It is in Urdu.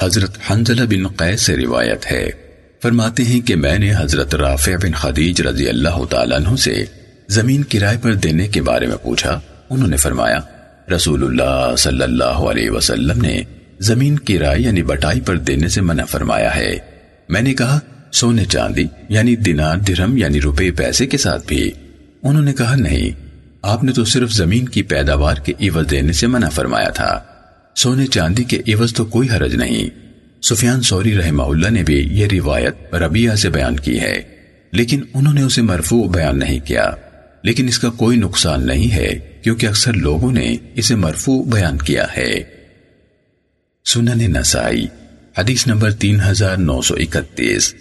حضرت حنزلہ بن قیس سے روایت ہے۔ فرماتے ہیں کہ میں نے حضرت رافع بن خدیج رضی اللہ تعالیٰ عنہ سے زمین کرائے پر دینے کے بارے میں پوچھا۔ انہوں نے فرمایا، رسول اللہ صلی اللہ علیہ وسلم نے زمین کرائے یعنی بٹائی پر دینے سے منع فرمایا ہے۔ میں نے کہا، سونے چاندی یعنی دینار درہم یعنی روپے پیسے کے ساتھ بھی۔ انہوں نے کہا، نہیں، آپ نے تو صرف زمین کی پیداوار کے عوض دینے سے منع فرمایا تھا۔ سونے چاندی کے عوض تو کوئی حرج نہیں۔ سفیان سوری رحمہ اللہ نے بھی یہ روایت ربیہ سے بیان کی ہے، لیکن انہوں نے اسے مرفوع بیان نہیں کیا۔ لیکن اس کا کوئی نقصان نہیں ہے، کیونکہ اکثر لوگوں نے اسے مرفوع بیان کیا ہے۔ سنن نسائی، حدیث نمبر تین ہزار نو سو اکتیس۔